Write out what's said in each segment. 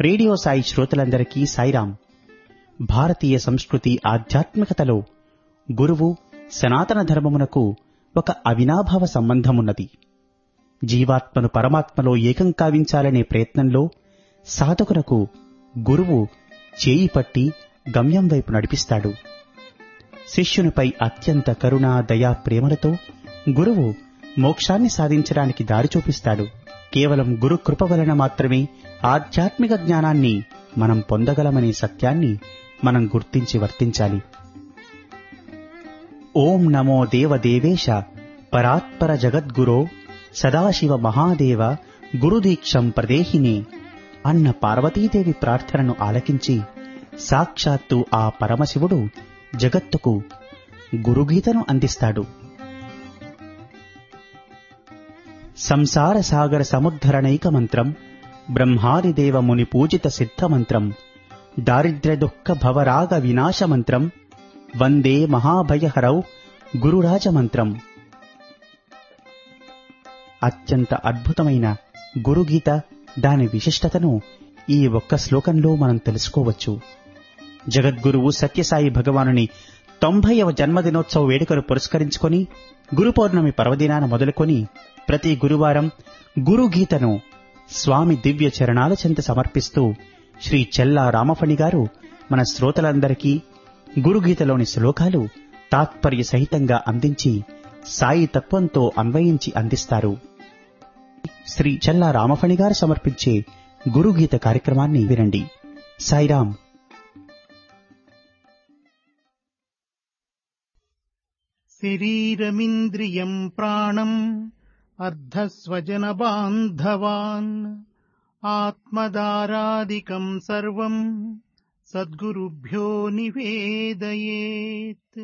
Radio Sai శ్రోతలందరికీ సాయిరాం భారతీయ సంస్కృతి ఆధ్యాత్మికతలో గురువు సనాతన ధర్మమునకు ఒక అవినాభావ సంబంధమున్నది. జీవాత్మను పరమాత్మలో ఏకం కావించాలనే ప్రయత్నంలో సాధకునకు గురువు చేయి పట్టి గమ్యం వైపు నడిపిస్తాడు. శిష్యునిపై అత్యంత కరుణ దయా ప్రేమలతో గురువు మోక్షాన్ని సాధించడానికి దారి చూపిస్తాడు. కేవలం గురు కృప వలన మాత్రమే ఆధ్యాత్మిక జ్ఞానాన్ని మనం పొందగలమనే సత్యాన్ని మనం గుర్తించి వర్తించాలి. ఓం నమో దేవదేవేశ పరాత్పర జగద్గురో సదాశివ మహాదేవ గురుదీక్షం ప్రదేహిని అన్న పార్వతీదేవి ప్రార్థనను ఆలకించి సాక్షాత్తు ఆ పరమశివుడు జగత్తుకు గురుగీతను అందిస్తాడు. సంసార సాగర సముద్ధరణైక మంత్రం బ్రహ్మాదిదేవ ముని పూజిత సిద్ధ మంత్రం దారిద్ర్య దుఃఖ భవరాగ వినాశ మంత్రం వందే మహాభయహరౌ గురురాజ మంత్రం. అత్యంత అద్భుతమైన గురుగీత దాని విశిష్టతను ఈ ఒక్క శ్లోకంలో మనం తెలుసుకోవచ్చు. జగద్గురువు సత్యసాయి భగవానుని తొంభైవ జన్మదినోత్సవ వేడుకను పురస్కరించుకొని గురు పౌర్ణమి పర్వదినాన మొదలుకొని ప్రతి గురువారం గురుగీతను స్వామి దివ్య చరణాల చెంత సమర్పిస్తూ శ్రీ చెల్లా రామఫణి గారు మన శ్రోతలందరికీ గురుగీతలోని శ్లోకాలు తాత్పర్య సహితంగా అందించి సాయి తత్వంతో అన్వయించి అందిస్తారు. శ్రీ చెల్లా రామఫణి గారు సమర్పించే గురుగీత కార్యక్రమాన్ని వినండి. సాయిరాం శరీరమింద్రియం ప్రాణం అర్ధస్వజన బాంధవాన్ ఆత్మదారాదికం సర్వం సద్గురుభ్యో నివేదయేత్.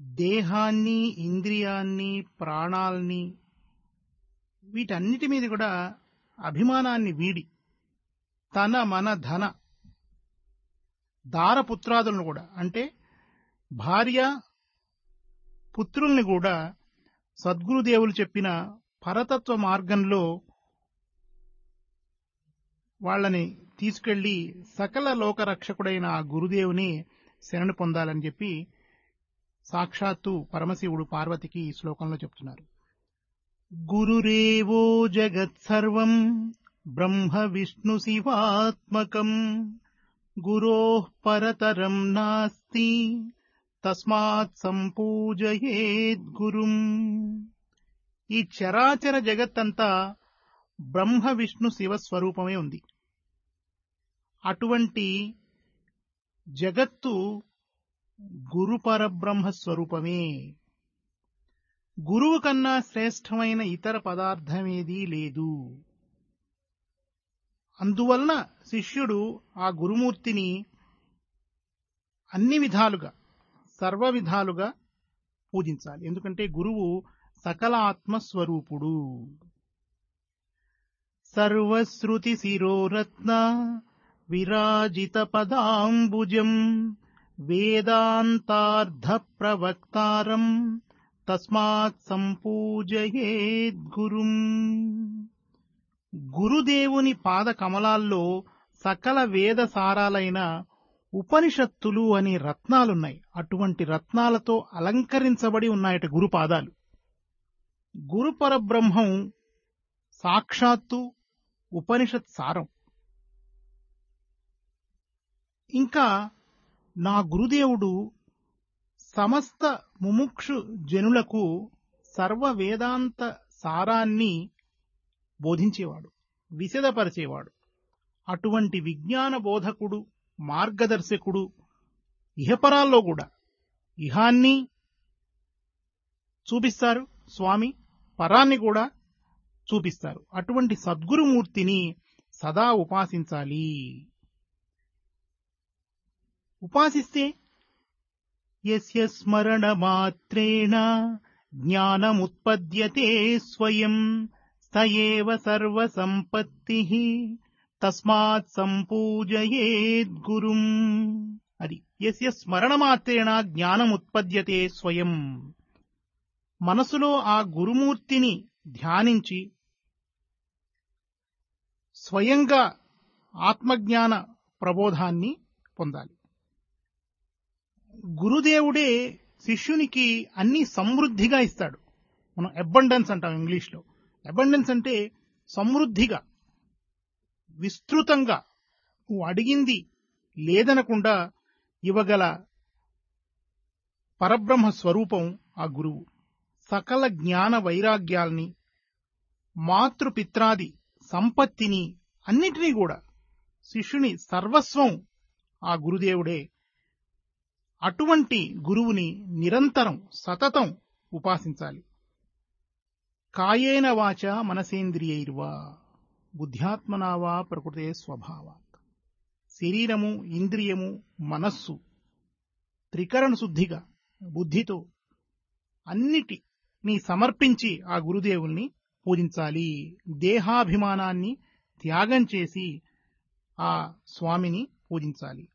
దేహాన్ని ఇంద్రియాన్ని ప్రాణాల్ని వీటన్నిటి మీద కూడా అభిమానాన్ని వీడి తన మన ధన దారపుత్రాదులను కూడా అంటే భార్య పుత్రుల్ని కూడా సద్గురుదేవులు చెప్పిన పరతత్వ మార్గంలో వాళ్ళని తీసుకెళ్ళి సకల లోకరక్షకుడైన ఆ గురుదేవుని శరణు పొందాలని చెప్పి సాక్షాత్తు పరమశివుడు పార్వతికి ఈ శ్లోకంలో చెప్తున్నారు. గురురేవో జగత్సర్వం బ్రహ్మ విష్ణు శివాత్మకం గురో పరతరం నాస్తి తస్మాత్ సంపూజయేద్గురుం ఈ చరాచర జగత్తంతా బ్రహ్మ విష్ణు శివ స్వరూపమే ఉంది. అటువంటి జగత్తు గురు పరబ్రహ్మ స్వరూపమే. గురువు కన్నా శ్రేష్టమైన ఇతర పదార్థమేదీ లేదు. అందువలన శిష్యుడు ఆ గురుమూర్తిని అన్ని విధాలుగా సర్వ విధాలుగా పూజించాలి. ఎందుకంటే గురువు సకల ఆత్మస్వరూపుడు. సర్వశ్రుతి శిరోరత్న విరాజిత పదాంబుజం వేదాంతార్థ ప్రవక్తారం తస్మాత్ సంపూజయేద్గురుం గురుదేవుని పాద కమలాల్లో సకల వేద సారాలైన ఉపనిషత్తులు అనే రత్నాలున్నాయి. అటువంటి రత్నాలతో అలంకరించబడి ఉన్నాయట గురుపాదాలు. గురుపరబ్రహ్మం గురు పరబ్రహ్మం సాక్షాత్తు ఉపనిషత్ సారం. ఇంకా నా గురుదేవుడు సమస్త ముముక్షు జనులకు సర్వ వేదాంత సారాన్ని బోధించేవాడు విశదపరిచేవాడు. అటువంటి విజ్ఞాన బోధకుడు మార్గదర్శకుడు ఇహపరాల్లో కూడా ఇహాన్ని చూపిస్తారు స్వామి పరాన్ని కూడా చూపిస్తారు. అటువంటి సద్గురుమూర్తిని సదా ఉపాసించాలి. ఉపాసిస్తే యస్య స్మరణ మాత్రేణ జ్ఞానముత్పద్యతే స్వయం సయేవ సర్వ సంపత్తి తస్మాత్ సంపూజయేద్గురుం అది యస్య స్మరణమాత్రేణ జ్ఞానముత్పద్యతే స్వయం. మనసులో ఆ గురుమూర్తిని ధ్యానించి స్వయంగా ఆత్మజ్ఞాన ప్రబోధాన్ని పొందాలి. గురుదేవుడే శిష్యునికి అన్ని సమృద్ధిగా ఇస్తాడు. మనం అబండెన్స్ అంటాం ఇంగ్లీష్లో. అబండెన్స్ అంటే సమృద్ధిగా. విస్తృతంగా నువ్వు అడిగింది లేదనకుండా ఇవ్వగల పరబ్రహ్మ స్వరూపం ఆ గురువు. సకల జ్ఞాన వైరాగ్యాల్ని మాతృపిత్రాది సంపత్తిని అన్నిటినీ కూడా శిష్యుని సర్వస్వం ఆ గురుదేవుడే. అటువంటి గురువుని నిరంతరం సతతం ఉపాసించాలి. కాయేన వాచ మనసేంద్రియైర్వా. బుద్ధ్యాత్మనావా ప్రకృతే స్వభావాత్. శరీరము ఇంద్రియము మనస్సు త్రికరణ శుద్ధిగా బుద్ధితో అన్నిటిని సమర్పించి ఆ గురుదేవుల్ని పూజించాలి. దేహాభిమానాన్ని త్యాగం చేసి ఆ స్వామిని పూజించాలి.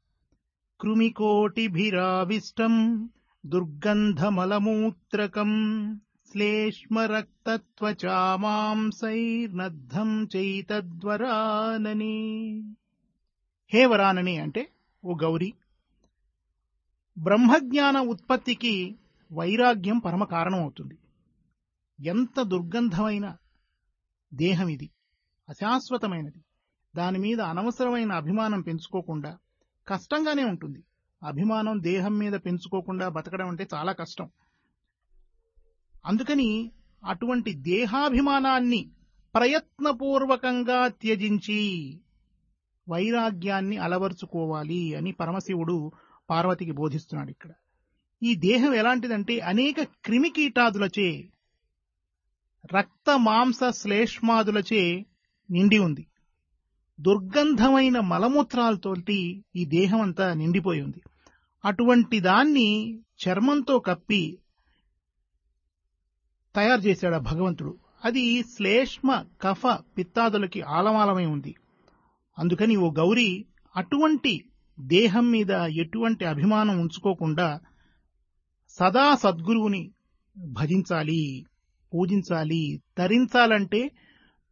కృమికోటిభిరావిష్టం దుర్గంధమలమూత్రకం శ్లేష్మరక్తత్వచామాంసైర్నద్ధం చైతద్వరానని. హే వరానని అంటే ఓ గౌరీ బ్రహ్మజ్ఞాన ఉత్పత్తికి వైరాగ్యం పరమ కారణం అవుతుంది ఎంత దుర్గంధమైన దేహం ఇది అశాశ్వతమైనది. దాని మీద అనవసరమైన అభిమానం పెంచుకోకుండా కష్టంగానే ఉంటుంది. అభిమానం దేహం మీద పెంచుకోకుండా బతకడం అంటే చాలా కష్టం. అందుకని అటువంటి దేహాభిమానాన్ని ప్రయత్నపూర్వకంగా త్యజించి వైరాగ్యాన్ని అలవర్చుకోవాలి అని పరమశివుడు పార్వతికి బోధిస్తున్నాడు ఇక్కడ. ఈ దేహం ఎలాంటిదంటే అనేక క్రిమికీటాదులచే రక్త మాంస శ్లేష్మాదులచే నిండి ఉంది. దుర్గంధమైన మలమూత్రాలతోటి ఈ దేహం అంతా నిండిపోయి ఉంది. అటువంటి దాన్ని చర్మంతో కప్పి తయారు చేశాడు ఆ భగవంతుడు. అది శ్లేష్మ కఫ పిత్తాదులకి ఆలమాలమై ఉంది. అందుకని ఓ గౌరీ అటువంటి దేహం మీద ఎటువంటి అభిమానం ఉంచుకోకుండా సదా సద్గురువుని భజించాలి పూజించాలి తరించాలంటే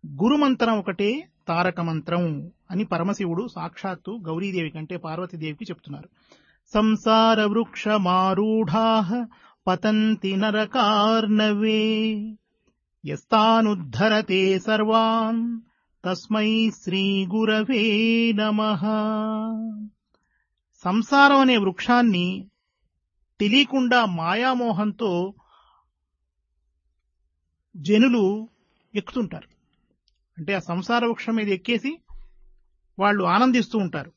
గురుమంత్రం ఒకటే తారక మంత్రం అని పరమశివుడు సాక్షాత్తు గౌరీదేవి కంటే పార్వతీదేవికి చెప్తున్నారు. సంసార వృక్షమారూఢా పతంతి నరకార్ణవే. యస్తానుద్ధరతే సర్వాన్. తస్మై శ్రీ గురవే నమ. సంసారం అనే వృక్షాన్ని తెలియకుండా మాయామోహంతో జనులు ఎక్కుతుంటారు. అంటే ఆ సంసార వృక్షం మీద ఎక్కేసి వాళ్ళు ఆనందిస్తూ ఉంటారు.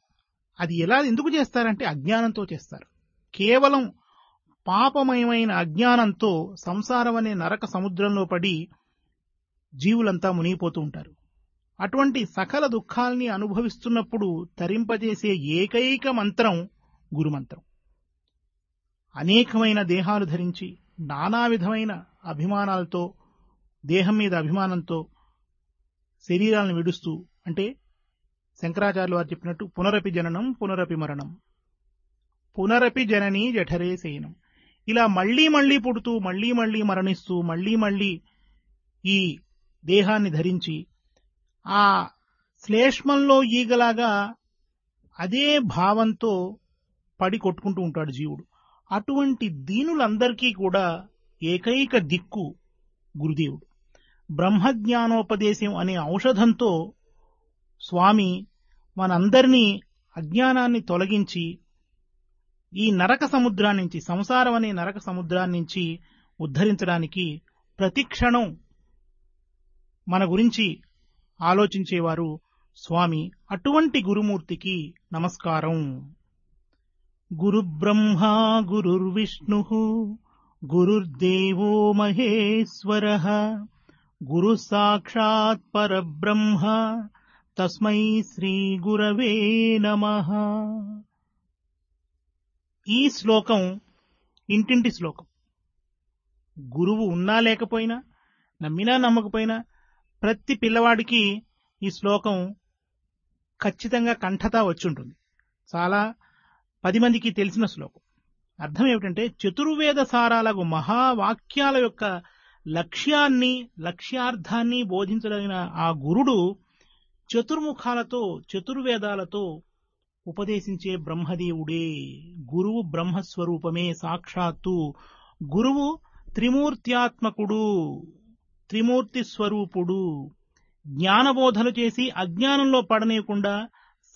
అది ఎలా ఎందుకు చేస్తారంటే అజ్ఞానంతో చేస్తారు. కేవలం పాపమయమైన అజ్ఞానంతో సంసారం అనే నరక సముద్రంలో పడి జీవులంతా మునిగిపోతూ ఉంటారు. అటువంటి సకల దుఃఖాల్ని అనుభవిస్తున్నప్పుడు తరింపజేసే ఏకైక మంత్రం గురుమంత్రం. అనేకమైన దేహాలు ధరించి నానా విధమైన అభిమానాలతో దేహం మీద అభిమానంతో శరీరాలను విడుస్తూ అంటే శంకరాచార్యులు వారు చెప్పినట్టు పునరపి జననం పునరపి మరణం. పునరపి జననీ జఠరే శయనం ఇలా మళ్ళీ మళ్ళీ పుడుతూ మళ్ళీ మళ్ళీ మరణిస్తూ మళ్ళీ మళ్ళీ ఈ దేహాన్ని ధరించి ఆ శ్లేష్మంలో ఈగలాగా అదే భావంతో పడి కొట్టుకుంటూ ఉంటాడు జీవుడు. అటువంటి దీనులందరికీ కూడా ఏకైక దిక్కు గురుదేవుడు. బ్రహ్మజ్ఞానోపదేశం అనే ఔషధంతో స్వామి మనందరినీ అజ్ఞానాన్ని తొలగించి ఈ నరక సముద్రాన్నించి సంసారం అనే నరక సముద్రాన్నించి ఉద్ధరించడానికి ప్రతిక్షణం మన గురించి ఆలోచించేవారు స్వామి. అటువంటి గురుమూర్తికి నమస్కారం. గురుబ్రహ్మా గురుర్విష్ణు గురుర్దేవో మహేశ్వర గురు సాక్షాత్ పరబ్రహ్మ తస్మై శ్రీ గురవే నమ. ఈ శ్లోకం ఇంటింటి శ్లోకం. గురువు ఉన్నా లేకపోయినా నమ్మినా నమ్మకపోయినా ప్రతి పిల్లవాడికి ఈ శ్లోకం ఖచ్చితంగా కంఠత వచ్చుంటుంది. చాలా పది మందికి తెలిసిన శ్లోకం. అర్థం ఏమిటంటే చతుర్వేద సారాలకు మహావాక్యాల యొక్క లక్ష్యాన్ని లక్ష్యార్థాన్ని బోధించదగిన ఆ గురుడు చతుర్ముఖాలతో చతుర్వేదాలతో ఉపదేశించే బ్రహ్మదేవుడే. గురువు బ్రహ్మస్వరూపమే సాక్షాత్తు. గురువు త్రిమూర్త్యాత్మకుడు త్రిమూర్తి స్వరూపుడు జ్ఞానబోధలు చేసి అజ్ఞానంలో పడనేయకుండా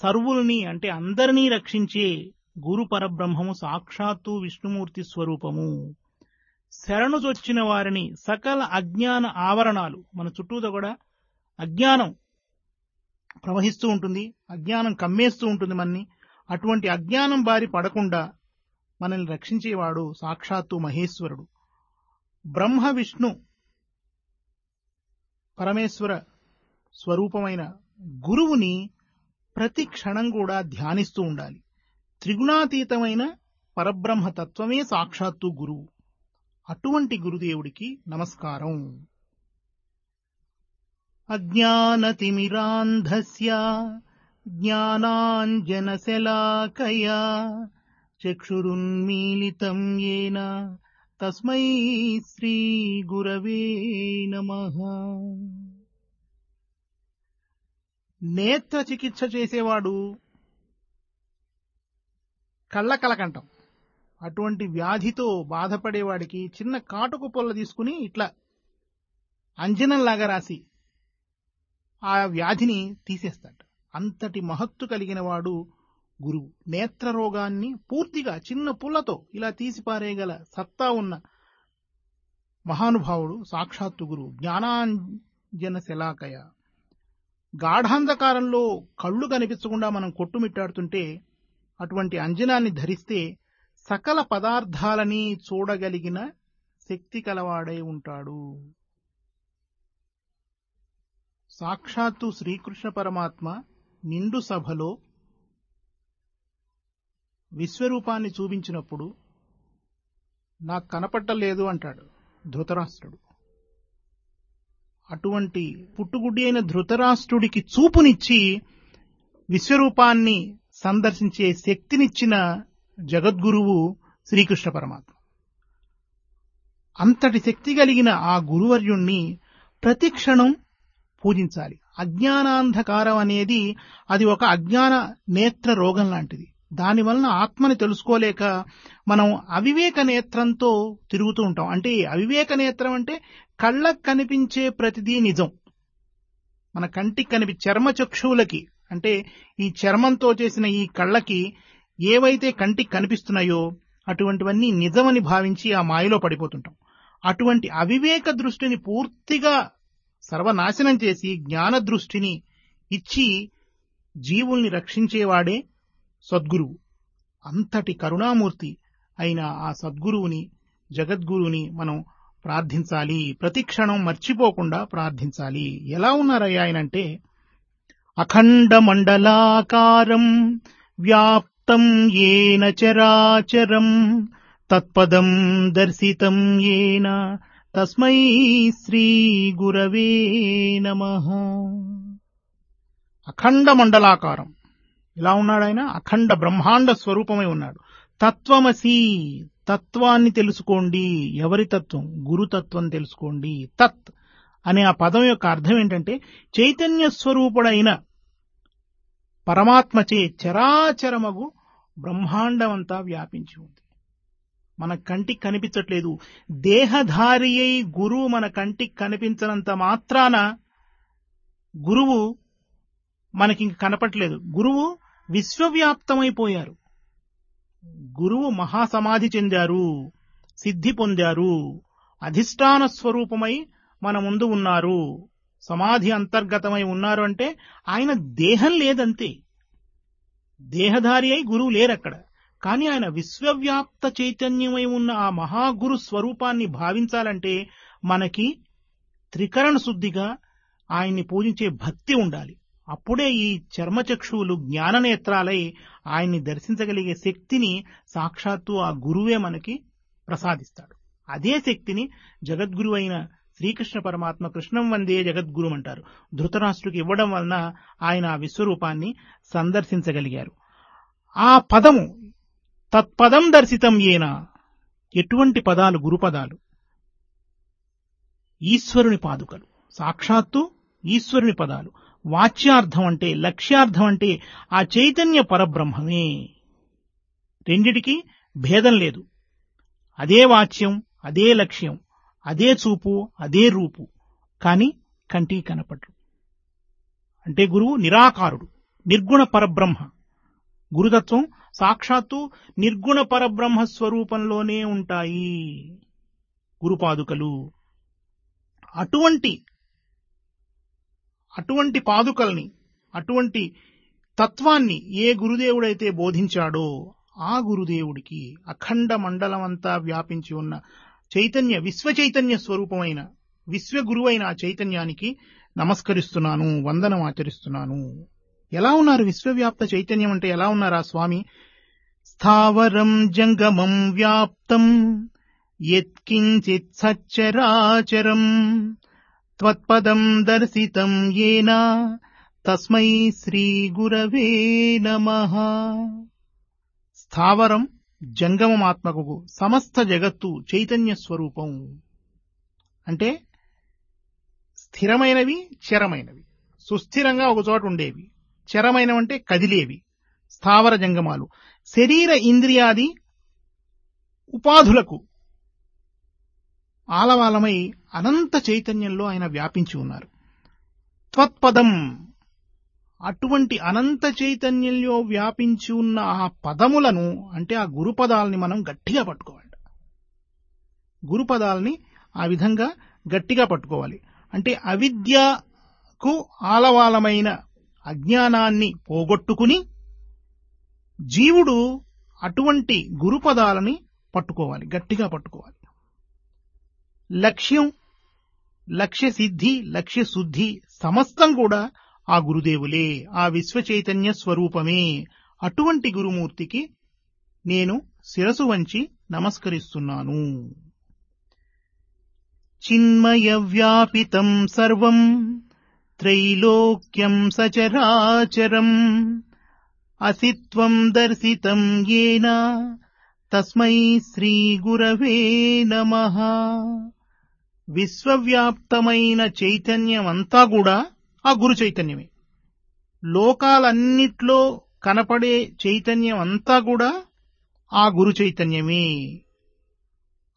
సర్వుల్ని అంటే అందరినీ రక్షించే గురు పరబ్రహ్మము సాక్షాత్తు విష్ణుమూర్తి స్వరూపము. శరణుజొచ్చిన వారిని సకల అజ్ఞాన ఆవరణాలు మన చుట్టూతో కూడా అజ్ఞానం ప్రవహిస్తూ ఉంటుంది అజ్ఞానం కమ్మేస్తూ ఉంటుంది మనని. అటువంటి అజ్ఞానం బారి పడకుండా మనల్ని రక్షించేవాడు సాక్షాత్తు మహేశ్వరుడు. బ్రహ్మ విష్ణు పరమేశ్వర స్వరూపమైన గురువుని ప్రతి క్షణం కూడా ధ్యానిస్తూ ఉండాలి. త్రిగుణాతీతమైన పరబ్రహ్మ తత్వమే సాక్షాత్తు గురువు. అటువంటి గురుదేవుడికి నమస్కారం. అజ్ఞానతిమిరాంధస్య జ్ఞానాంజనశలాకయా చక్షురున్మీలితం ఏన తస్మై శ్రీ గురవే నేత్ర చికిత్స చేసేవాడు కళ్ళ కలకంటం అటువంటి వ్యాధితో బాధపడేవాడికి చిన్న కాటుకు పొల్ల తీసుకుని ఇట్లా అంజనంలాగా రాసి ఆ వ్యాధిని తీసేస్తాడు. అంతటి మహత్తు కలిగిన వాడు గురువు. నేత్ర రోగాన్ని పూర్తిగా చిన్న పుల్లతో ఇలా తీసి పారేయగల సత్తా ఉన్న మహానుభావుడు సాక్షాత్తు గురువు. జ్ఞానాంజన శలాకయ. గాఢాంధకారంలో కళ్ళు కనిపించకుండా మనం కొట్టుమిట్టాడుతుంటే అటువంటి అంజనాన్ని ధరిస్తే సకల పదార్థాలని చూడగలిగిన శక్తి కలవాడై ఉంటాడు. సాక్షాత్తు శ్రీకృష్ణ పరమాత్మ నిండు సభలో విశ్వరూపాన్ని చూపించినప్పుడు నాకు కనపట్టలేదు అంటాడు ధృతరాష్ట్రుడు. అటువంటి పుట్టుగుడ్డి అయిన ధృతరాష్ట్రుడికి చూపునిచ్చి విశ్వరూపాన్ని సందర్శించే శక్తినిచ్చిన జగద్గురువు శ్రీకృష్ణ పరమాత్మ. అంతటి శక్తి కలిగిన ఆ గురువర్యుణ్ణి ప్రతి క్షణం పూజించాలి. అజ్ఞానాంధకారం అనేది అది ఒక అజ్ఞాన నేత్ర రోగం లాంటిది. దానివలన ఆత్మని తెలుసుకోలేక మనం అవివేక నేత్రంతో తిరుగుతూ ఉంటాం. అంటే అవివేక నేత్రం అంటే కళ్ళకు కనిపించే ప్రతిదీ నిజం. మన కంటికి కనిపి చర్మ చక్షువులకి. అంటే ఈ చర్మంతో చేసిన ఈ కళ్ళకి ఏవైతే కంటికి కనిపిస్తున్నాయో అటువంటివన్నీ నిజమని భావించి ఆ మాయలో పడిపోతుంటాం. అటువంటి అవివేక దృష్టిని పూర్తిగా సర్వనాశనం చేసి జ్ఞాన దృష్టిని ఇచ్చి జీవుల్ని రక్షించేవాడే సద్గురువు. అంతటి కరుణామూర్తి అయిన ఆ సద్గురువుని జగద్గురువుని మనం ప్రార్థించాలి. ప్రతి క్షణం మర్చిపోకుండా ప్రార్థించాలి. ఎలా ఉన్నారయ్యా ఆయనంటే అఖండ మండలాకారం వ్యాప్తం ఏన చరాచరం తత్పదం దర్శితం ఏన తస్మై శ్రీ గురవే నమ. అఖండ మండలాకారం. ఇలా ఉన్నాడు ఆయన. అఖండ బ్రహ్మాండ స్వరూపమై ఉన్నాడు. తత్వమసి తత్వాన్ని తెలుసుకోండి. ఎవరి తత్వం? గురుతత్వం తెలుసుకోండి. తత్ అనే ఆ పదం యొక్క అర్థం ఏంటంటే చైతన్య స్వరూపుడైన పరమాత్మచే చరాచరమగు బ్రహ్మాండమంతా వ్యాపించి ఉంది. మన కంటికి కనిపించట్లేదు. దేహధారి అయి గురువు మన కంటికి కనిపించనంత మాత్రాన గురువు మనకి ఇంక కనపట్లేదు. గురువు విశ్వవ్యాప్తమైపోయారు. గురువు మహాసమాధి చెందారు. సిద్ధి పొందారు. అధిష్టాన స్వరూపమై మన ముందు ఉన్నారు. సమాధి అంతర్గతమై ఉన్నారు అంటే ఆయన దేహం లేదంతే. దేహధారి అయి గురువు అక్కడ కానీ ఆయన విశ్వవ్యాప్త చైతన్యమై ఉన్న ఆ మహాగురు స్వరూపాన్ని భావించాలంటే మనకి త్రికరణ శుద్ధిగా ఆయన్ని పూజించే భక్తి ఉండాలి. అప్పుడే ఈ చర్మచక్షువులు జ్ఞాననేత్రాలై ఆయన్ని దర్శించగలిగే శక్తిని సాక్షాత్తు ఆ గురువే మనకి ప్రసాదిస్తాడు. అదే శక్తిని జగద్గురు అయిన శ్రీకృష్ణ పరమాత్మ కృష్ణం వందే జగద్గురు అంటారు. ధృతరాష్ట్రుకి ఇవ్వడం వలన ఆయన ఆ విశ్వరూపాన్ని సందర్శించగలిగారు. ఆ పదము తత్పదం దర్శితం ఏనా? ఎటువంటి పదాలు గురుపదాలు? ఈశ్వరుని పాదుకలు. సాక్షాత్తు ఈశ్వరుని పదాలు. వాచ్యార్థం అంటే లక్ష్యార్థం అంటే ఆ చైతన్య పరబ్రహ్మమే. రెండిటికి భేదం లేదు. అదే వాచ్యం అదే లక్ష్యం అదే చూపు అదే రూపు. కాని కంటికి కనపడరు. అంటే గురువు నిరాకారుడు నిర్గుణ పరబ్రహ్మ. గురుతత్వం సాక్షాత్తు నిర్గుణ పరబ్రహ్మ స్వరూపంలోనే ఉంటాయి. గురుపాదుకలు అటువంటి అటువంటి పాదుకల్ని అటువంటి తత్వాన్ని ఏ గురుదేవుడైతే బోధించాడో ఆ గురుదేవుడికి అఖండ మండలమంతా వ్యాపించి ఉన్న చైతన్య విశ్వ చైతన్య స్వరూపమైన విశ్వగురువైన ఆ చైతన్యానికి నమస్కరిస్తున్నాను వందనం ఆచరిస్తున్నాను. ఎలా ఉన్నారు విశ్వవ్యాప్త చైతన్యం అంటే ఎలా ఉన్నారు ఆ స్వామి? స్థావరం జంగమం వ్యాప్తం యత్కించిత్ సచ్చరాచరం త్వత్పదం దర్శితం ఏన తస్మై శ్రీ గురవే నమ. స్థావరం జంగమమాత్మకు సమస్త జగత్తు చైతన్య స్వరూపం. అంటే స్థిరమైనవి చరమైనవి సుస్థిరంగా ఒకచోట ఉండేవి. చరమైనవంటే కదిలేవి స్థావర జంగమాలు. శరీర ఇంద్రియాది ఉపాధులకు ఆలవాలమై అనంత చైతన్యంలో ఆయన వ్యాపించి ఉన్నారు. త్వత్పదం అటువంటి అనంత చైతన్యంలో వ్యాపించి ఉన్న ఆ పదములను అంటే ఆ గురుపదాలని మనం గట్టిగా పట్టుకోవాలి. గురుపదాలని ఆ విధంగా గట్టిగా పట్టుకోవాలి. అంటే అవిద్యకు ఆలవాలమైన అజ్ఞానాన్ని పోగొట్టుకుని జీవుడు అటువంటి గురుపదాలని పట్టుకోవాలి గట్టిగా పట్టుకోవాలి. లక్ష్యం లక్ష్య సిద్ధి లక్ష్య శుద్ధి సమస్తం కూడా ఆ గురుదేవులే ఆ విశ్వ చైతన్య స్వరూపమే. అటువంటి గురుమూర్తికి నేను శిరసు వంచి నమస్కరిస్తున్నాను. చిన్మయ వ్యాపితం సర్వం. త్రైలోక్యం సచరాచరం. అసిత్వం దర్శితం ఏన. తస్మై శ్రీగురవే నమ. నమః విశ్వవ్యాప్తమైన చైతన్యమంతా కూడా ఆ గురు చైతన్యమే. లోకాలన్నిట్లో కనపడే చైతన్యం అంతా కూడా ఆ గురు చైతన్యమే.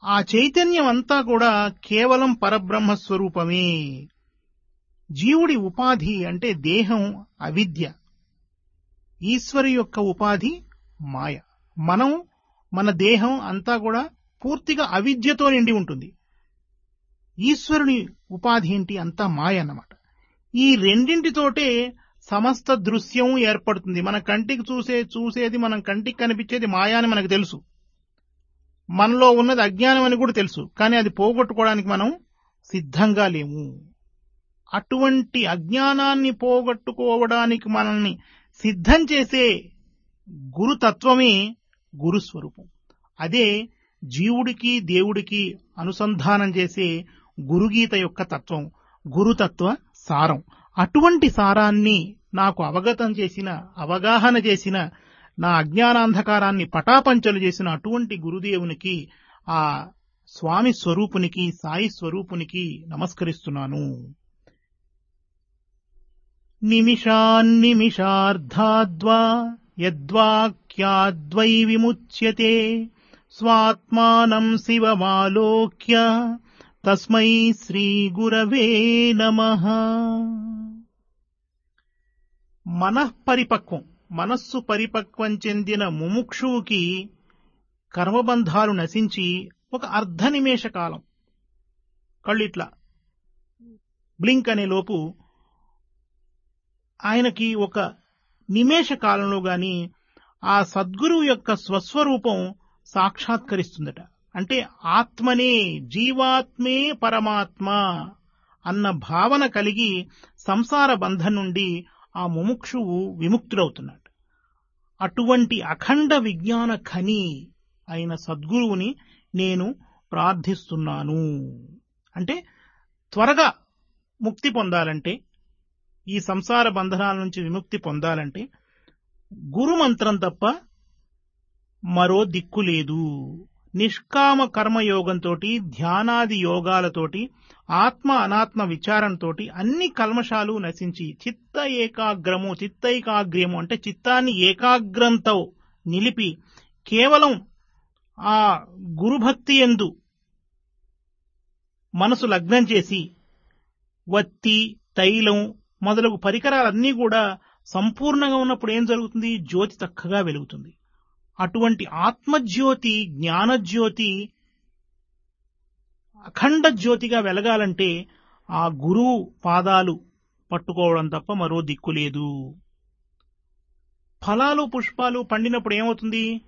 ఆ చైతన్యం అంతా కూడా కేవలం పరబ్రహ్మ స్వరూపమే జీవుడి ఉపాధి అంటే దేహం అవిద్య. ఈశ్వరు యొక్క ఉపాధి మాయ. మనం మన దేహం అంతా కూడా పూర్తిగా అవిద్యతో నిండి ఉంటుంది. ఈశ్వరుని ఉపాధి ఏంటి? అంతా మాయ అన్నమాట. ఈ రెండింటితోటే సమస్త దృశ్యం ఏర్పడుతుంది. మన కంటికి చూసే చూసేది మనం కంటికి కనిపించేది మాయా అని మనకు తెలుసు. మనలో ఉన్నది అజ్ఞానం అని కూడా తెలుసు. కానీ అది పోగొట్టుకోవడానికి మనం సిద్ధంగా లేము. అటువంటి అజ్ఞానాన్ని పోగొట్టుకోవడానికి మనల్ని సిద్ధం చేసే గురుతత్వమే గురుస్వరూపం. అదే జీవుడికి దేవుడికి అనుసంధానం చేసే గురుగీత యొక్క తత్వం గురుతత్వ సారం. అటువంటి సారాన్ని నాకు అవగతం చేసిన అవగాహన చేసిన నా అజ్ఞానాంధకారాన్ని పటాపంచలు చేసిన అటువంటి గురుదేవునికి ఆ స్వామి స్వరూపునికి సాయి స్వరూపునికి నమస్కరిస్తున్నాను. నిమిషాన్నిమిషార్ధాద్వా యద్వాక్యాద్వై విముచ్యతే స్వాత్మానం శివమాలోక్య తస్మై శ్రీ గురవే నమః మనఃపరిపక్వం మనస్సు పరిపక్వం చెందిన ముముక్షువుకి కర్మబంధాలు నశించి ఒక అర్ధ నిమేష కాలం. కళ్ళిట్లా బ్లింక్ అనే లోపు ఆయనకి ఒక నిమేష కాలంలో గాని ఆ సద్గురువు యొక్క స్వస్వరూపం సాక్షాత్కరిస్తుందట. అంటే ఆత్మనే జీవాత్మే పరమాత్మ అన్న భావన కలిగి సంసార బంధం నుండి ఆ ముముక్షువు విముక్తుడవుతున్నాడు. అటువంటి అఖండ విజ్ఞాన ఖని అయిన సద్గురువుని నేను ప్రార్థిస్తున్నాను. అంటే త్వరగా ముక్తి పొందాలంటే ఈ సంసార బంధనాల నుంచి విముక్తి పొందాలంటే గురుమంత్రం తప్ప మరో దిక్కు లేదు. నిష్కామ కర్మయోగంతో ధ్యానాది యోగాలతోటి ఆత్మ అనాత్మ విచారంతో అన్ని కల్మషాలు నశించి చిత్త ఏకాగ్రము చిత్తైకాగ్ర్యము అంటే చిత్తాన్ని ఏకాగ్రంతో నిలిపి కేవలం ఆ గురుభక్తి ఎందు మనసు లగ్నం చేసి వత్తి తైలం మొదలగు పరికరాలన్నీ కూడా సంపూర్ణంగా ఉన్నప్పుడు ఏం జరుగుతుంది? జ్యోతి చక్కగా వెలుగుతుంది. అటువంటి ఆత్మజ్యోతి జ్ఞానజ్యోతి అఖండ జ్యోతిగా వెలగాలంటే ఆ గురువు పాదాలు పట్టుకోవడం తప్ప మరో దిక్కు లేదు. ఫలాలు పుష్పాలు పండినప్పుడు ఏమవుతుంది?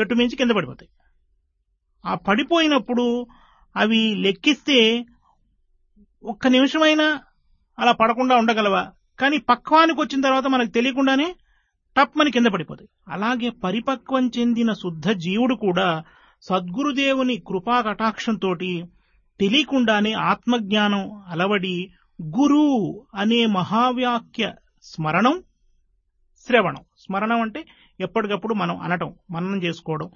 చెట్టు మించి కింద పడిపోతాయి. ఆ పడిపోయినప్పుడు అవి లెక్కిస్తే ఒక్క నిమిషమైనా అలా పడకుండా ఉండగలవా? కానీ పక్వానికి వచ్చిన తర్వాత మనకు తెలియకుండానే టప్ మన కింద పడిపోతాయి. అలాగే పరిపక్వం చెందిన శుద్ధ జీవుడు కూడా సద్గురుదేవుని కృపా కటాక్షంతో తెలియకుండానే ఆత్మజ్ఞానం అలవడి గురు అనే మహావాక్య స్మరణం శ్రవణం. స్మరణం అంటే ఎప్పటికప్పుడు మనం అనటం మననం చేసుకోవడం.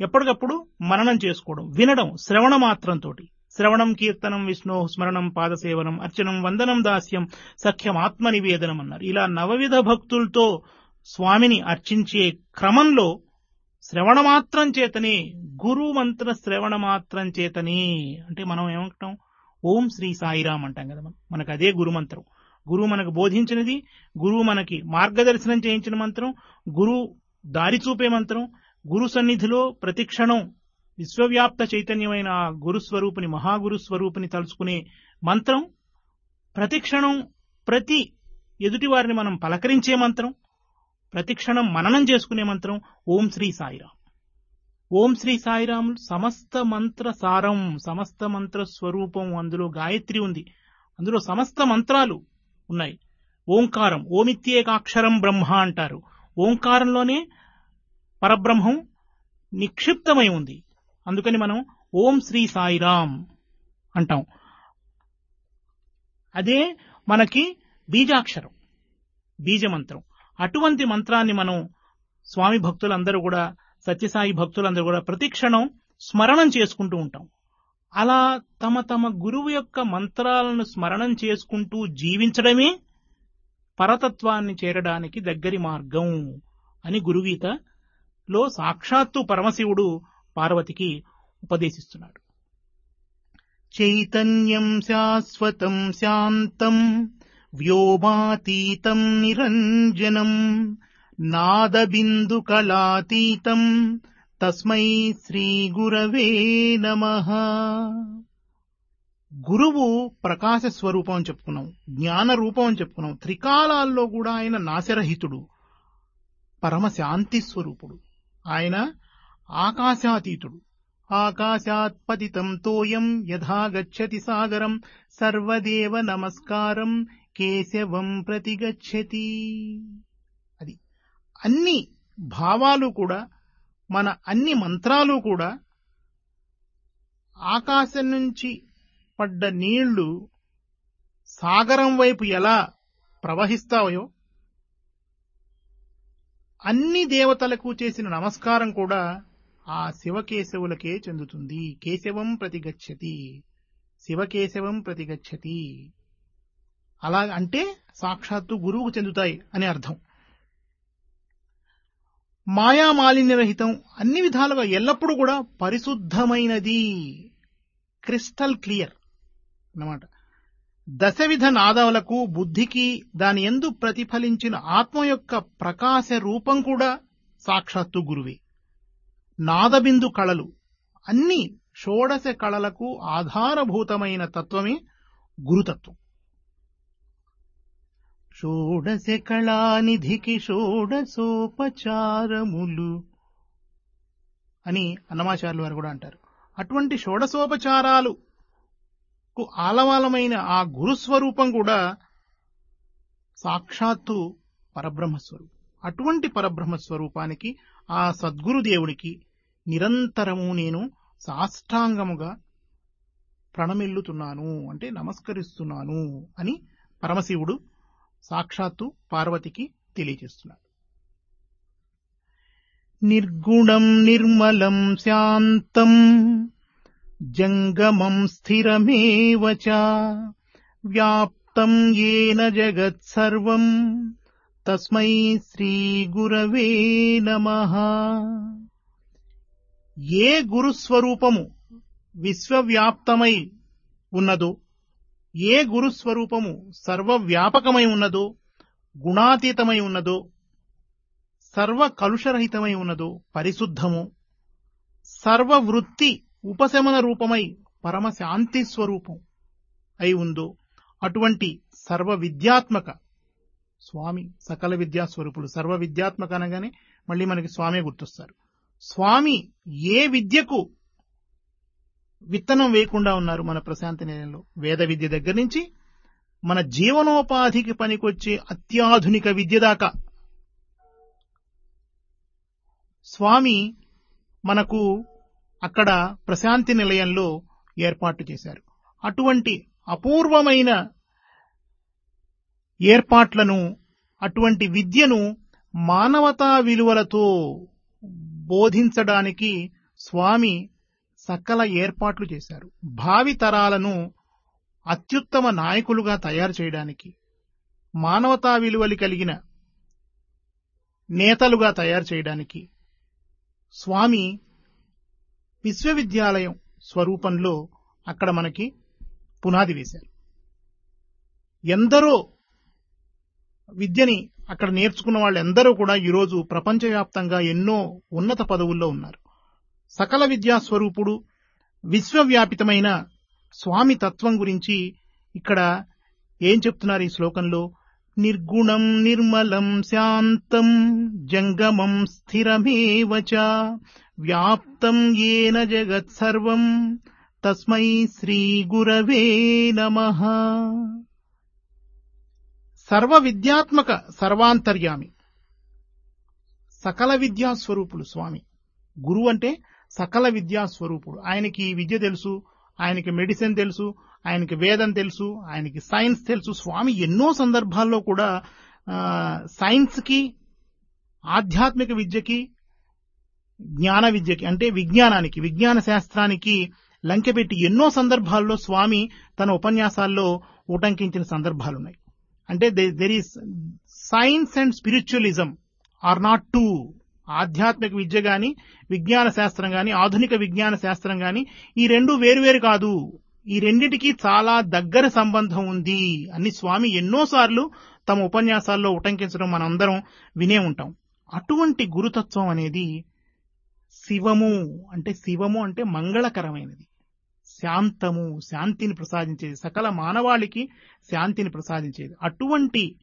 ఎప్పటికప్పుడు మననం చేసుకోవడం వినడం శ్రవణ మాత్రంతో శ్రవణం కీర్తనం విష్ణు స్మరణం పాదసేవనం అర్చనం వందనం దాస్యం సఖ్యం ఆత్మ నివేదనం అన్నారు ఇలా నవవిధ భక్తులతో స్వామిని అర్చించే క్రమంలో శ్రవణ మాత్రం చేతనే గురు మంత్ర శ్రవణ మాత్రం చేతనే అంటే మనం ఏమంటాం? ఓం శ్రీ సాయిరామ్ అంటాం కదా మనం. మనకు అదే గురు మంత్రం గురువు మనకు బోధించినది గురువు మనకి మార్గదర్శనం చేయించిన మంత్రం గురువు దారి చూపే మంత్రం గురు సన్నిధిలో ప్రతిక్షణం విశ్వవ్యాప్త చైతన్యమైన ఆ గురుస్వరూపుని మహాగురుస్వరూపుని తలుచుకునే మంత్రం ప్రతిక్షణం ప్రతి ఎదుటివారిని మనం పలకరించే మంత్రం ప్రతిక్షణం మననం చేసుకునే మంత్రం ఓం శ్రీ సాయిరాం ఓం శ్రీ సాయిరాం సమస్త మంత్ర సారం సమస్త మంత్ర స్వరూపం అందులో గాయత్రి ఉంది. అందులో సమస్త మంత్రాలు ఉన్నాయి. ఓంకారం ఓమిత్యేకాక్షరం బ్రహ్మ అంటారు. ఓంకారంలోనే పరబ్రహ్మం నిక్షిప్తమై ఉంది. అందుకని మనం ఓం శ్రీ సాయిరాం అంటాం. అదే మనకి బీజాక్షరం బీజమంత్రం. అటువంటి మంత్రాన్ని మనం స్వామి భక్తులందరూ కూడా సత్యసాయి భక్తులందరూ కూడా ప్రతిక్షణం స్మరణం చేసుకుంటూ ఉంటాం. అలా తమ తమ గురువు యొక్క మంత్రాలను స్మరణం చేసుకుంటూ జీవించడమే పరతత్వాన్ని చేరడానికి దగ్గరి మార్గం అని గురుగీతలో సాక్షాత్తు పరమశివుడు పార్వతికి ఉపదేశిస్తున్నాడు. చైతన్యం శాశ్వతం శాంతం వ్యోమాతీతం నిరంజనం నాదబిందుకళాతీతం తస్మై శ్రీ గురవే నమ. గురువు ప్రకాశ స్వరూపం అని చెప్పుకున్నాం జ్ఞాన రూపం అని చెప్పుకున్నాం త్రికాలాల్లో కూడా ఆయన నాశరహితుడు పరమ శాంతి స్వరూపుడు. ఆయన ఆకాశాతీతుడు. ఆకాశాత్పతితం తోయం యథా గచ్చతి సాగరం. సర్వదేవ నమస్కారం కేశవం ప్రతిగచ్చతి అది అన్ని భావాలు కూడా మన అన్ని మంత్రాలు కూడా ఆకాశం నుంచి పడ్డ నీళ్ళు సాగరం వైపు ఎలా ప్రవహిస్తాయో అన్ని దేవతలకు చేసిన నమస్కారం కూడా ఆ శివకేశవులకే చెందుతుంది. కేశవం ప్రతిగచ్చతి. శివకేశవం ప్రతిగచ్చతి. అలా అంటే సాక్షాత్తు గురువుకు చెందుతాయి అని అర్థం. మాయామాలిన్యరహితం అన్ని విధాలుగా ఎల్లప్పుడూ కూడా పరిశుద్ధమైనది. క్రిస్టల్ క్లియర్ అన్నమాట. దశవిధ నాదాలకు బుద్ధికి దాని ఎందు ప్రతిఫలించిన ఆత్మ యొక్క ప్రకాశ రూపం కూడా సాక్షాత్తు గురువే. నాదబిందు కళలు. అన్ని షోడశ కళలకు ఆధారభూతమైన తత్వమే గురుతత్వం. షోడశ కళానిధికి షోడసోపచారములు అని అన్నమాచార్యులు వారు కూడా అంటారు. అటువంటి షోడసోపచారాలు ఆలవాలమైన ఆ గురుస్వరూపం కూడా సాక్షాత్తు పరబ్రహ్మస్వరూపం. అటువంటి పరబ్రహ్మ స్వరూపానికి ఆ సద్గురుదేవుడికి నిరంతరము నేను సాష్టాంగముగా ప్రణమిల్లుతున్నాను అంటే నమస్కరిస్తున్నాను అని పరమశివుడు సాక్షాత్తు పార్వతికి తెలియజేస్తున్నాడు. నిర్గుణం నిర్మలం శాంతం జంగమం స్థిరమేవ వ్యాప్తం ఏన జగత్సర్వం తస్మై శ్రీ గురవే నమః. ఏ గురుస్వరూపము విశ్వవ్యాప్తమై ఉన్నదో ఏ గురుస్వరూపము సర్వవ్యాపకమై ఉన్నదో గుణాతీతమై ఉన్నదో సర్వ కలుషరహితమై ఉన్నదో పరిశుద్ధము సర్వవృత్తి ఉపశమన రూపమై పరమశాంతి స్వరూపం అయి ఉందో అటువంటి సర్వ విద్యాత్మక స్వామి సకల విద్యాస్వరూపులు సర్వ విద్యాత్మక అనగానే మళ్ళీ మనకి స్వామి గుర్తొస్తారు. స్వామి ఏ విద్యకు విత్తనం వేయకుండా ఉన్నారు మన ప్రశాంతి నిలయంలో వేద విద్య దగ్గర నుంచి మన జీవనోపాధికి పనికొచ్చే అత్యాధునిక విద్య దాకా. స్వామి మనకు అక్కడ ప్రశాంతి నిలయంలో ఏర్పాటు చేశారు. అటువంటి అపూర్వమైన ఏర్పాట్లను అటువంటి విద్యను మానవతా విలువలతో బోధించడానికి స్వామి సకల ఏర్పాట్లు చేశారు. భావి తరాలను అత్యుత్తమ నాయకులుగా తయారు చేయడానికి మానవతా విలువలు కలిగిన నేతలుగా తయారు చేయడానికి స్వామి విశ్వవిద్యాలయం స్వరూపంలో అక్కడ మనకి పునాది వేశారు. ఎందరో విద్యని అక్కడ నేర్చుకున్న వాళ్ళందరూ కూడా ఈరోజు ప్రపంచవ్యాప్తంగా ఎన్నో ఉన్నత పదవుల్లో ఉన్నారు. సకల విద్యాస్వరూపుడు విశ్వవ్యాపితమైన స్వామి తత్వం గురించి ఇక్కడ ఏం చెప్తున్నారు ఈ శ్లోకంలో? నిర్గుణం నిర్మలం శాంతం జంగమం స్థిరమేవచ వ్యాప్తం ఏన జగత్ సర్వం తస్మై శ్రీ గురవే నమః. సర్వ విద్యాత్మక సర్వాంతర్యామి. సకల విద్యాస్వరూపుడు స్వామి. గురువు అంటే సకల విద్యా స్వరూపుడు ఆయనకి విద్య తెలుసు ఆయనకి మెడిసిన్ తెలుసు ఆయనకి వేదం తెలుసు ఆయనకి సైన్స్ తెలుసు. స్వామి ఎన్నో సందర్భాల్లో కూడా సైన్స్కి ఆధ్యాత్మిక విద్యకి జ్ఞాన విద్యకి అంటే విజ్ఞానానికి విజ్ఞాన శాస్త్రానికి లంకెపెట్టి ఎన్నో సందర్భాల్లో స్వామి తన ఉపన్యాసాల్లో ఉటంకించిన సందర్భాలున్నాయి. అంటే there is science and spiritualism are not two ఆధ్యాత్మిక విద్య గాని విజ్ఞాన శాస్త్రం గాని ఆధునిక విజ్ఞాన శాస్త్రం గాని ఈ రెండు వేరువేరు కాదు. ఈ రెండిటికి చాలా దగ్గర సంబంధం ఉంది అని స్వామి ఎన్నోసార్లు తమ ఉపన్యాసాల్లో ఉటంకించడం మనందరం వినే ఉంటాం. అటువంటి గురుతత్వం అనేది శివము అంటే శివము అంటే మంగళకరమైనది. శాంతము శాంతిని ప్రసాదించేది. సకల మానవాళికి శాంతిని ప్రసాదించేది. అటువంటి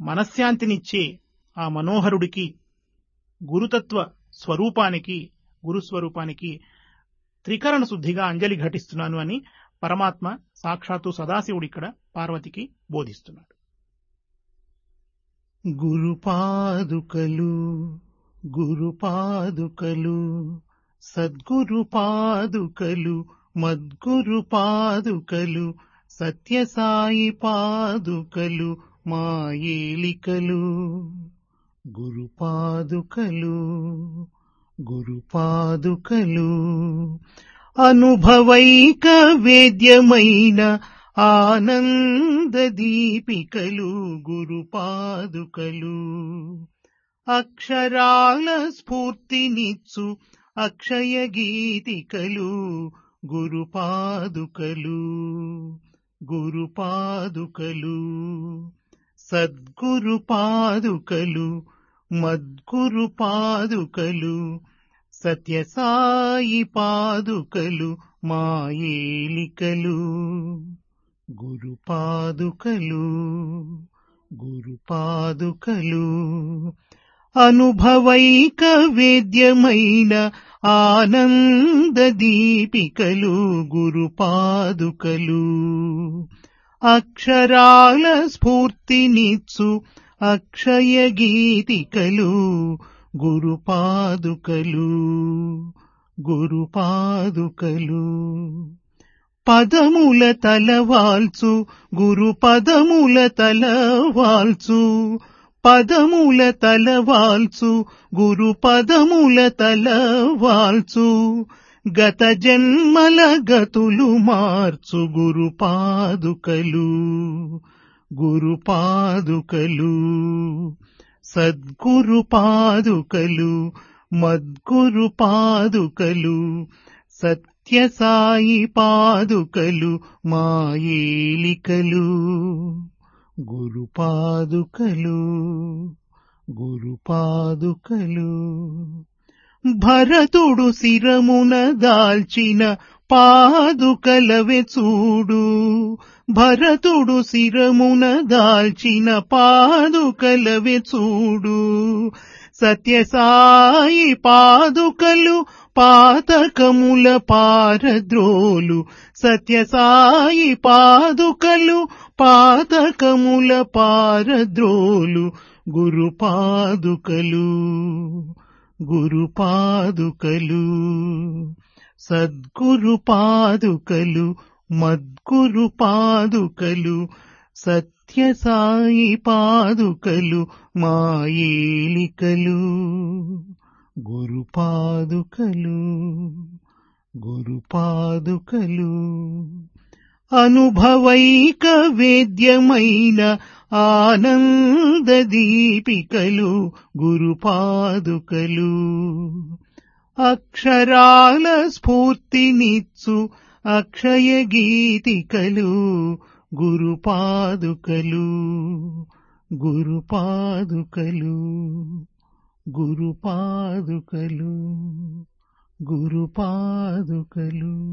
మనశ్శాంతినిచ్చే ఆ మనోహరుడికి గురుతత్వ స్వరూపానికి గురుస్వరూపానికి త్రికరణ శుద్ధిగా అంజలి ఘటిస్తున్నాను అని పరమాత్మ సాక్షాత్తు సదాశివుడు ఇక్కడ పార్వతికి బోధిస్తున్నాడు. గురుపాదుకలు గురుపాదుకలు సద్గురు పాదుకలు మద్గురు పాదుకలు సత్యసాయి పాదుకలు మా ఏలికలు గురుపాదుకలు గురుపాదుకలు అనుభవైక వేద్యమైన ఆనంద దీపికలు గురుపాదుకలు అక్షరాల స్ఫూర్తినిచ్చు అక్షయ గీతికలు గురుపాదుకలు గురుపాదుకలు సద్గురు పాదుకలు మద్గురు పాదుకలు సత్యసాయి పాదుకలు మాయేలికలు గురుపాదుకలు గురుపాదుకలు అనుభవైక వేద్యమైన ఆనంద దీపికలు గురు అక్షరాల స్ఫూర్తినిచ్చు అక్షయ గీతికలు గురుపాదుకలు గురుపాదుకలు. పదముల తలవాల్చు గురు పదముల తలవాల్చు పదముల తలవాల్చు గురు పదముల తలవాల్చు గత జన్మల గతులు మార్చు గురు పాదుకలు గురు పాదుకలు సద్గురు పాదుకలు మద్గురు పాదుకలు సత్య సాయి పాదుకలు మాయేలికలు గురుపాదుకలు గురుపాదుకలు. భరతుడు శిరమున దాల్చిన పాదుకలవే చూడు భరతుడు శిరమున దాల్చిన పాదుకలవే చూడు సత్యసాయి పాదుకలు పాతకముల పారద్రోలు సత్యసాయి పాదుకలు పాతకముల పారద్రోలు గురుపాదుకలు గురుపాదుకలు గురు పాదుకలు సద్గురు పాదుకలు మద్గురు పాదుకలు సత్య సాయి పాదుకలు మాయేలికలు గురుపాదుకలు గురుపాదుకలు. అనుభవైక వేద్యమైన ఆనంద దీపికలు గురుపాదుకలు. అక్షరాల స్ఫూర్తినిచ్చు అక్షయ గీతికలు గురుపాదుకలు. గురుపాదుకలు. గురు పాదుకలు